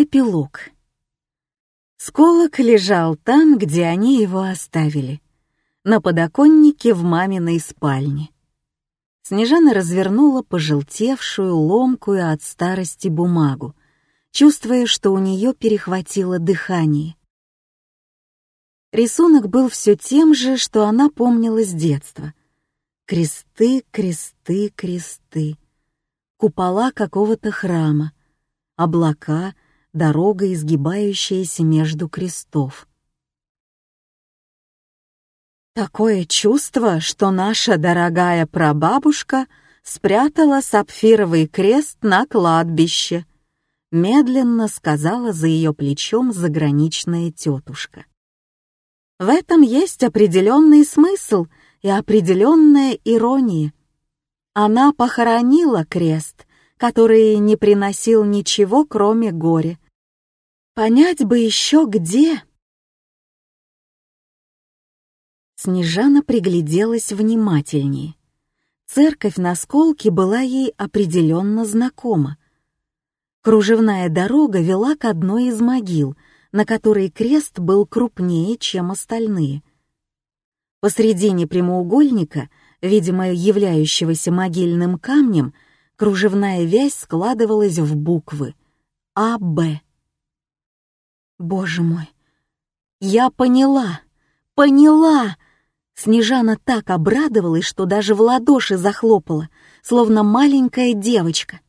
Эпилог. Сколок лежал там, где они его оставили, на подоконнике в маминой спальне. Снежана развернула пожелтевшую, ломкую от старости бумагу, чувствуя, что у нее перехватило дыхание. Рисунок был все тем же, что она помнила с детства. Кресты, кресты, кресты. Купола какого-то храма. Облака, дорога, изгибающаяся между крестов. Такое чувство, что наша дорогая прабабушка спрятала сапфировый крест на кладбище, медленно сказала за ее плечом заграничная тетушка. В этом есть определенный смысл — и определенная ирония. Она похоронила крест, который не приносил ничего, кроме горя. Понять бы еще где. Снежана пригляделась внимательнее. Церковь на сколке была ей определенно знакома. Кружевная дорога вела к одной из могил, на которой крест был крупнее, чем остальные. Посредине прямоугольника, видимо, являющегося могильным камнем, кружевная вязь складывалась в буквы А-Б. Боже мой! Я поняла! Поняла! Снежана так обрадовалась, что даже в ладоши захлопала, словно маленькая девочка.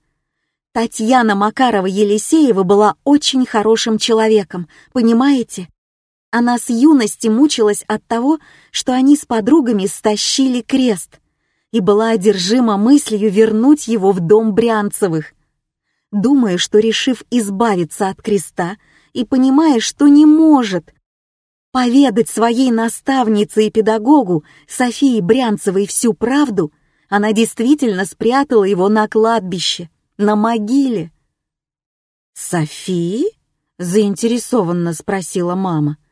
Татьяна Макарова-Елисеева была очень хорошим человеком, понимаете? Она с юности мучилась от того, что они с подругами стащили крест и была одержима мыслью вернуть его в дом Брянцевых. Думая, что, решив избавиться от креста и понимая, что не может поведать своей наставнице и педагогу Софии Брянцевой всю правду, она действительно спрятала его на кладбище, на могиле. «Софии?» — заинтересованно спросила мама. —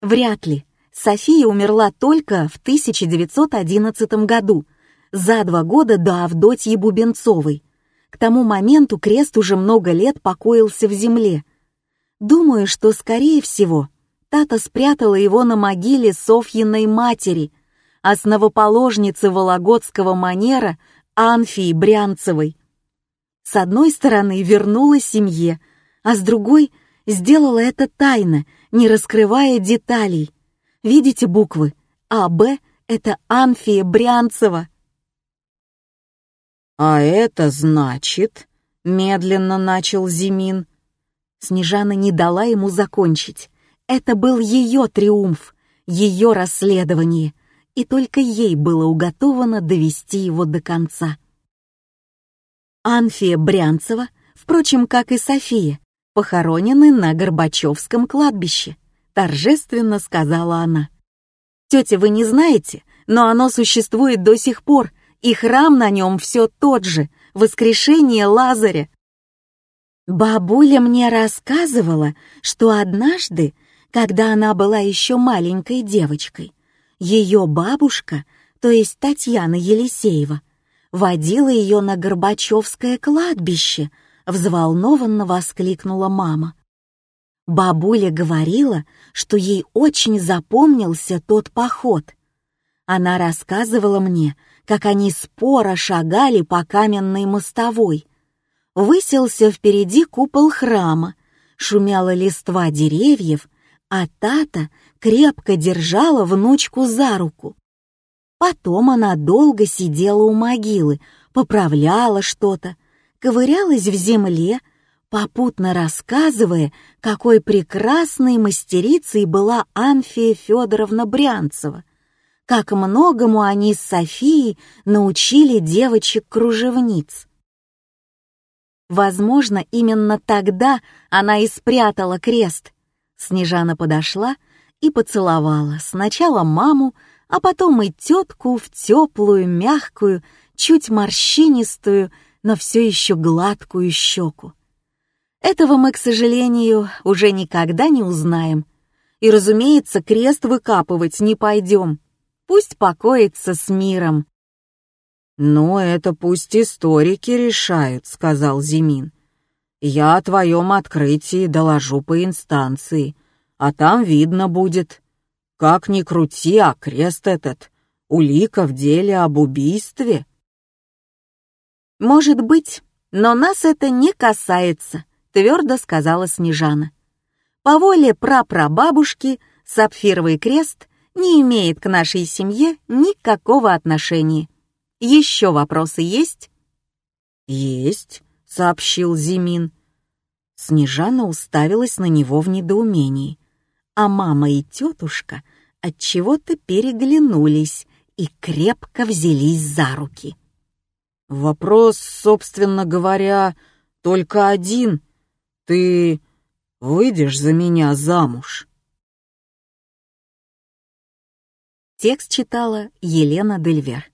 Вряд ли. София умерла только в 1911 году, за два года до Авдотьи Бубенцовой. К тому моменту крест уже много лет покоился в земле. Думаю, что, скорее всего, Тата спрятала его на могиле Софьиной матери, основоположницы вологодского манера Анфии Брянцевой. С одной стороны, вернула семье, а с другой — сделала это тайно, не раскрывая деталей. Видите буквы? А, Б — это Анфия Брянцева. «А это значит...» — медленно начал Зимин. Снежана не дала ему закончить. Это был ее триумф, ее расследование, и только ей было уготовано довести его до конца. Анфия Брянцева, впрочем, как и София, похоронены на Горбачевском кладбище», — торжественно сказала она. «Тетя, вы не знаете, но оно существует до сих пор, и храм на нем все тот же, воскрешение Лазаря». Бабуля мне рассказывала, что однажды, когда она была еще маленькой девочкой, ее бабушка, то есть Татьяна Елисеева, водила ее на Горбачевское кладбище — взволнованно воскликнула мама. Бабуля говорила, что ей очень запомнился тот поход. Она рассказывала мне, как они споро шагали по каменной мостовой. Выселся впереди купол храма, шумела листва деревьев, а Тата крепко держала внучку за руку. Потом она долго сидела у могилы, поправляла что-то, ковырялась в земле, попутно рассказывая, какой прекрасной мастерицей была Анфия Федоровна Брянцева, как многому они с Софией научили девочек-кружевниц. Возможно, именно тогда она и спрятала крест. Снежана подошла и поцеловала сначала маму, а потом и тетку в теплую, мягкую, чуть морщинистую, но все еще гладкую щеку. Этого мы, к сожалению, уже никогда не узнаем. И, разумеется, крест выкапывать не пойдем. Пусть покоится с миром. «Ну, это пусть историки решают», — сказал Зимин. Я о твоем открытии доложу по инстанции, а там видно будет. Как ни крути, а крест этот — улика в деле об убийстве. «Может быть, но нас это не касается», — твердо сказала Снежана. «По воле прапрабабушки сапфировый крест не имеет к нашей семье никакого отношения. Еще вопросы есть?» «Есть», — сообщил Зимин. Снежана уставилась на него в недоумении, а мама и тетушка от чего то переглянулись и крепко взялись за руки. «Вопрос, собственно говоря, только один. Ты выйдешь за меня замуж?» Текст читала Елена Дельвер.